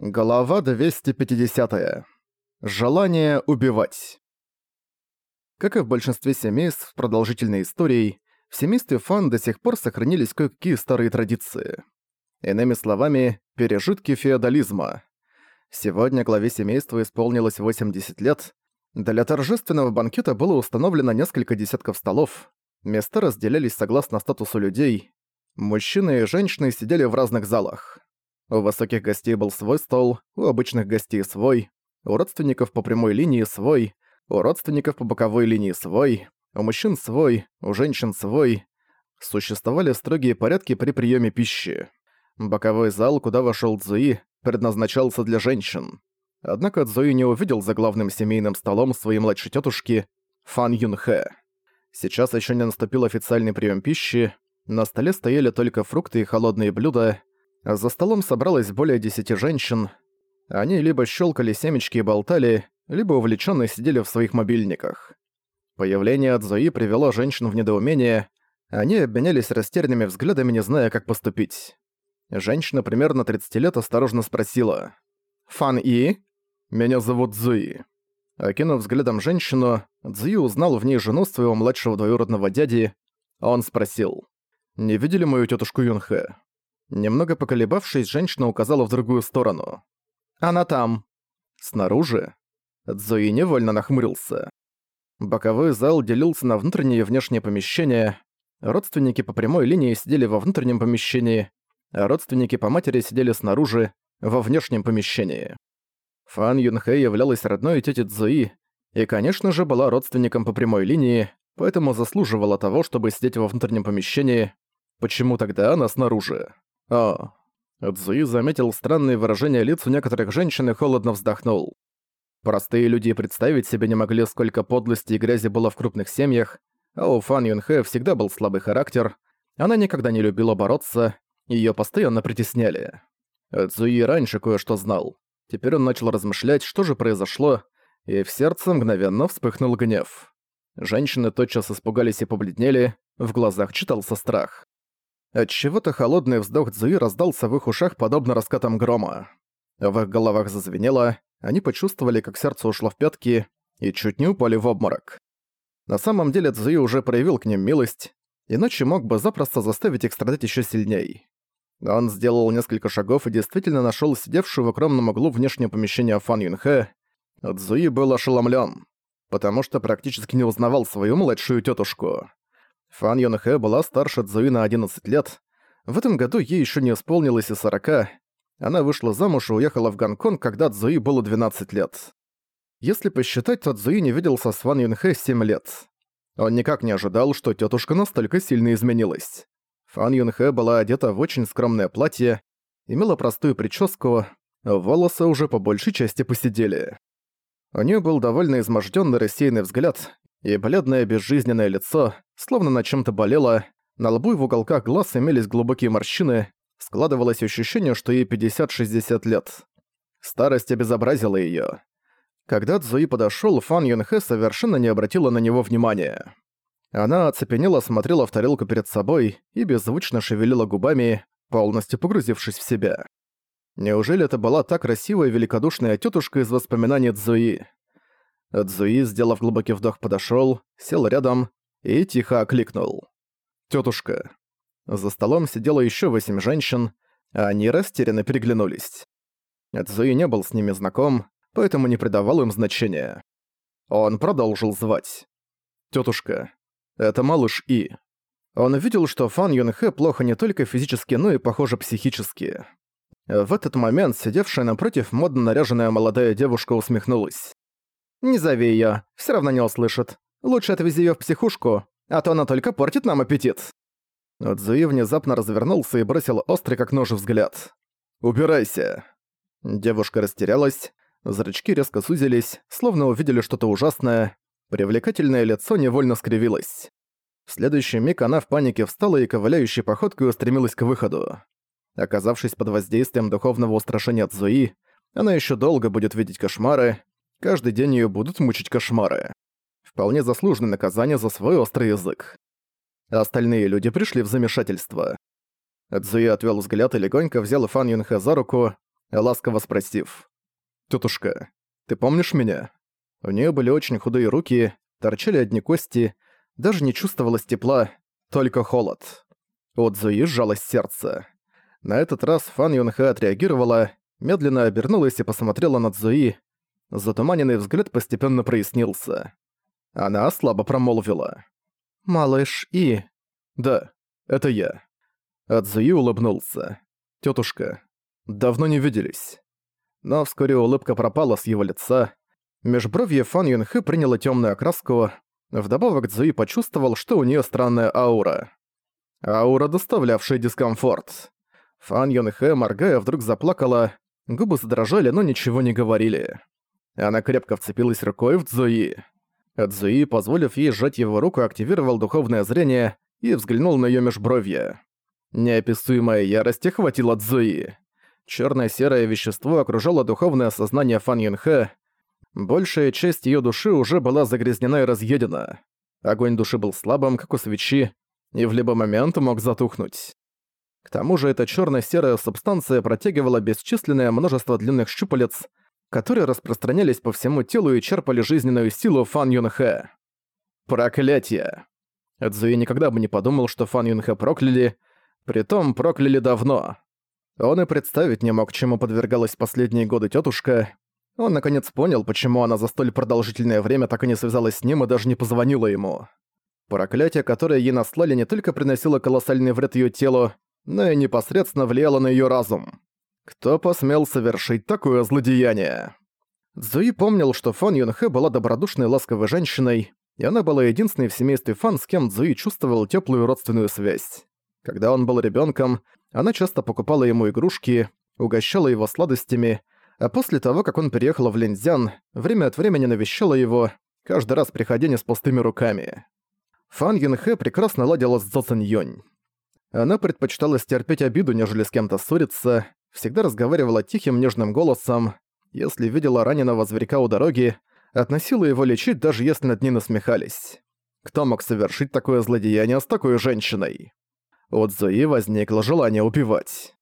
Глава 250. Желание убивать. Как и в большинстве семейств продолжительной историей, в семействе Фан до сих пор сохранились кое-какие старые традиции. Иными словами, пережитки феодализма. Сегодня главе семейства исполнилось 80 лет. Для торжественного банкета было установлено несколько десятков столов. Места разделялись согласно статусу людей. Мужчины и женщины сидели в разных залах. У высоких гостей был свой стол, у обычных гостей свой, у родственников по прямой линии свой, у родственников по боковой линии свой, у мужчин свой, у женщин свой. Существовали строгие порядки при приеме пищи. Боковой зал, куда вошел Цзуи, предназначался для женщин. Однако Цзуи не увидел за главным семейным столом своей младшей тетушки Фан Юнхэ. Сейчас еще не наступил официальный прием пищи, на столе стояли только фрукты и холодные блюда, за столом собралось более десяти женщин. Они либо щелкали семечки и болтали, либо увлеченно сидели в своих мобильниках. Появление Цзуи привело женщин в недоумение, они обменялись растерянными взглядами, не зная, как поступить. Женщина примерно 30 лет осторожно спросила. «Фан И?» «Меня зовут Цзуи». Окинув взглядом женщину, Цзуи узнал в ней жену своего младшего двоюродного дяди. Он спросил. «Не видели мою тетушку Юнхэ?» Немного поколебавшись, женщина указала в другую сторону. «Она там». Снаружи. Цзуи невольно нахмурился. Боковой зал делился на внутреннее и внешнее помещения. Родственники по прямой линии сидели во внутреннем помещении, а родственники по матери сидели снаружи, во внешнем помещении. Фан Юнхэ являлась родной тетей Цзуи и, конечно же, была родственником по прямой линии, поэтому заслуживала того, чтобы сидеть во внутреннем помещении. Почему тогда она снаружи? О. Цзуи заметил странные выражения лиц у некоторых женщин и холодно вздохнул. Простые люди представить себе не могли, сколько подлости и грязи было в крупных семьях, а у Фан Юнхэ всегда был слабый характер, она никогда не любила бороться, её постоянно притесняли. Цзуи раньше кое-что знал. Теперь он начал размышлять, что же произошло, и в сердце мгновенно вспыхнул гнев. Женщины тотчас испугались и побледнели, в глазах читался страх. Отчего-то холодный вздох Цзуи раздался в их ушах подобно раскатам грома. В их головах зазвенело, они почувствовали, как сердце ушло в пятки, и чуть не упали в обморок. На самом деле Цзуи уже проявил к ним милость, иначе мог бы запросто заставить их страдать еще сильней. Он сделал несколько шагов и действительно нашел сидевшую в огромном углу внешнее помещение Фан Юнхэ. Цзуи был ошеломлен, потому что практически не узнавал свою младшую тетушку. Фан Юнхэ была старше Цзуи на 11 лет. В этом году ей еще не исполнилось и 40. Она вышла замуж и уехала в Гонконг, когда Цзуи было 12 лет. Если посчитать, то Цзуи не виделся с Фан Юнхэ 7 лет. Он никак не ожидал, что тетушка настолько сильно изменилась. Фан Юнхэ была одета в очень скромное платье, имела простую прическу, волосы уже по большей части посидели. У нее был довольно изможденный рассеянный взгляд, и бледное безжизненное лицо, словно на чем-то болело, на лбу и в уголках глаз имелись глубокие морщины, складывалось ощущение, что ей 50-60 лет. Старость обезобразила её. Когда Цзуи подошёл, Фан Юнхэ совершенно не обратила на него внимания. Она оцепенела, смотрела в тарелку перед собой и беззвучно шевелила губами, полностью погрузившись в себя. Неужели это была та красивая великодушная тётушка из воспоминаний Цзуи? Цзуи, сделав глубокий вдох, подошёл, сел рядом и тихо окликнул. «Тётушка». За столом сидело ещё восемь женщин, а они растерянно переглянулись. Цзуи не был с ними знаком, поэтому не придавал им значения. Он продолжил звать. «Тётушка, это малыш И». Он видел, что Фан Юнхэ плохо не только физически, но и, похоже, психически. В этот момент сидевшая напротив модно наряженная молодая девушка усмехнулась. «Не зови её, всё равно не услышит. Лучше отвези её в психушку, а то она только портит нам аппетит». Цзуи внезапно развернулся и бросил острый как нож взгляд. «Убирайся!» Девушка растерялась, зрачки резко сузились, словно увидели что-то ужасное, привлекательное лицо невольно скривилось. В следующий миг она в панике встала и ковыляющей походкой устремилась к выходу. Оказавшись под воздействием духовного устрашения Цзуи, она ещё долго будет видеть кошмары, Каждый день ее будут мучить кошмары. Вполне заслуженное наказание за свой острый язык. Остальные люди пришли в замешательство. Цзуи отвел взгляд и легонько взял Фан Юнхэ за руку. ласково спросив. «Тётушка, ты помнишь меня?» У неё были очень худые руки, торчали одни кости, даже не чувствовалось тепла, только холод. У Цзуи сжалось сердце. На этот раз Фан Юнхэ отреагировала, медленно обернулась и посмотрела на Цзуи. Затуманенный взгляд постепенно прояснился. Она слабо промолвила. «Малыш И...» «Да, это я». Адзуи улыбнулся. «Тётушка, давно не виделись». Но вскоре улыбка пропала с его лица. Межбровье Фан Юнхэ приняло тёмную окраску. Вдобавок Цзуи почувствовал, что у неё странная аура. Аура, доставлявшая дискомфорт. Фан Юнхэ, моргая, вдруг заплакала. Губы задрожали, но ничего не говорили. Она крепко вцепилась рукой в Цзуи. Цзуи, позволив ей сжать его руку, активировал духовное зрение и взглянул на её межбровье. Неописуемая ярость охватила Цзуи. Чёрное-серое вещество окружало духовное сознание Фан Юнхэ. Большая часть её души уже была загрязнена и разъедена. Огонь души был слабым, как у свечи, и в любой момент мог затухнуть. К тому же эта чёрно-серая субстанция протягивала бесчисленное множество длинных щупалец, которые распространялись по всему телу и черпали жизненную силу Фан Юнхэ. Проклятие! Эдзуи никогда бы не подумал, что Фан Юнхэ прокляли, Притом прокляли давно. Он и представить не мог, чему подвергалась последние годы тетушка. Он наконец понял, почему она за столь продолжительное время так и не связалась с ним и даже не позвонила ему. Проклятие, которое ей наслали, не только приносило колоссальный вред ее телу, но и непосредственно влияло на ее разум. Кто посмел совершить такое злодеяние? Зуи помнил, что Фан Юнхэ была добродушной ласковой женщиной, и она была единственной в семействе Фан, с кем Зуи чувствовал теплую родственную связь. Когда он был ребенком, она часто покупала ему игрушки, угощала его сладостями, а после того, как он переехал в Линзян, время от времени навещала его, каждый раз приходя не с пустыми руками. Фан Юнхэ прекрасно ладила с Цзо Юнь. Она предпочитала стерпеть обиду, нежели с кем-то ссориться, всегда разговаривала тихим нежным голосом, если видела раненого зверька у дороги, относила его лечить, даже если над ней насмехались. Кто мог совершить такое злодеяние с такой женщиной? У Цзуи возникло желание убивать.